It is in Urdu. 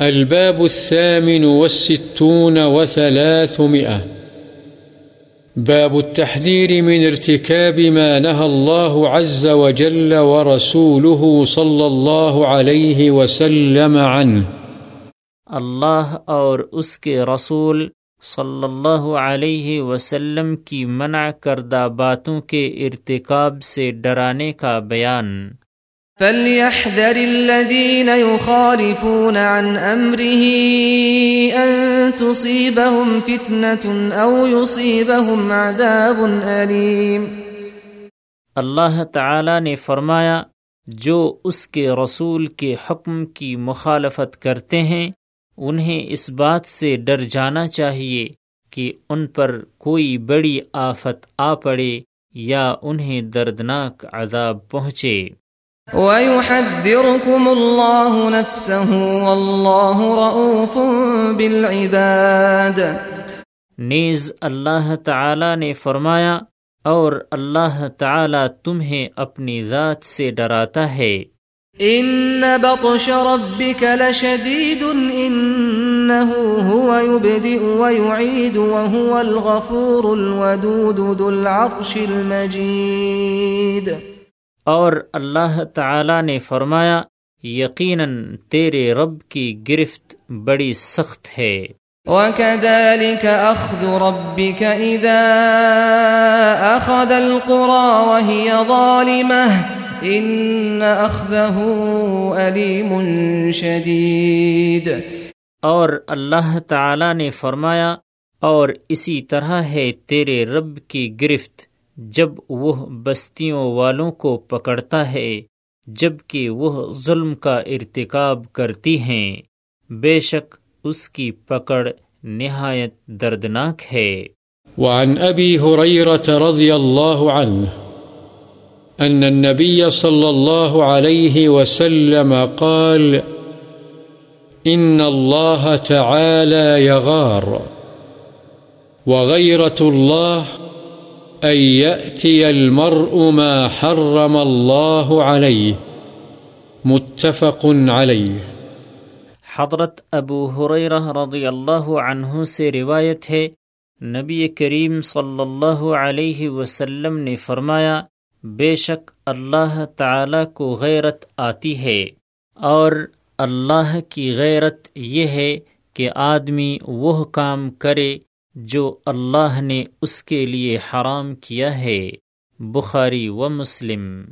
الباب الثامن والستون وثلاثمئة باب التحذير من ارتكاب ما نهى الله عز وجل ورسوله صلى الله عليه وسلم عنه. اللہ اور اس کے رسول صلی اللہ علیہ وسلم کی منع کردہ باتوں کے ارتکاب سے ڈرانے کا بیان۔ فليحذر الذين يخالفون عن أمره أن تصيبهم فتنة أو يصيبهم عذاب أليم اللہ تعالی نے فرمایا، جو اس کے رسول کے حکم کی مخالفت کرتے ہیں، انہیں اس بات سے ڈر جانا چاہیے کہ ان پر کوئی بڑی آفت آ پڑے یا انہیں دردناک عذاب پہنچے۔ وَيُحَذِّرُكُمُ اللَّهُ نَفْسَهُ وَاللَّهُ رَؤُوفٌ بِالْعِبَادِ نیز اللہ تعالی نے فرمایا اور اللہ تعالی تمہیں اپنی ذات سے ڈراتا ہے۔ ان بطش ربك لشديد انه هو يبدئ ويعيد وهو الغفور الودود ذو العرش المجيد اور اللہ تعالی نے فرمایا یقیناً تیرے رب کی گرفت بڑی سخت ہے۔ وَكَذَلِكَ أَخْذُ رَبِّكَ إِذَا أَخَذَ الْقُرَى وَهِيَ ظَالِمَةٌ إِنَّ أَخْذَهُ أَلِيمٌ شَدِيدٌ۔ اور اللہ تعالی نے فرمایا اور اسی طرح ہے تیرے رب کی گرفت۔ جب وہ بستیوں والوں کو پکڑتا ہے جبکہ وہ ظلم کا ارتکاب کرتی ہیں، بے شک اس کی پکڑ نہایت دردناک ہے۔ وعن أبي هريرة رضي الله عنه أن النبي صلى الله عليه وسلم قال إن الله تعالى يغار وغيرة الله أن يأتي المرء ما حرم الله عليه. متفق عليه. حضرت ابو حریرہ رضی اللہ عنہ سے روایت ہے، نبی کریم صلی اللہ علیہ وسلم نے فرمایا، بے شک اللہ تعالی کو غیرت آتی ہے، اور اللہ کی غیرت یہ ہے کہ آدمی وہ کام کرے جو اللہ نے اس کے لیے حرام کیا ہے بخاری و مسلم۔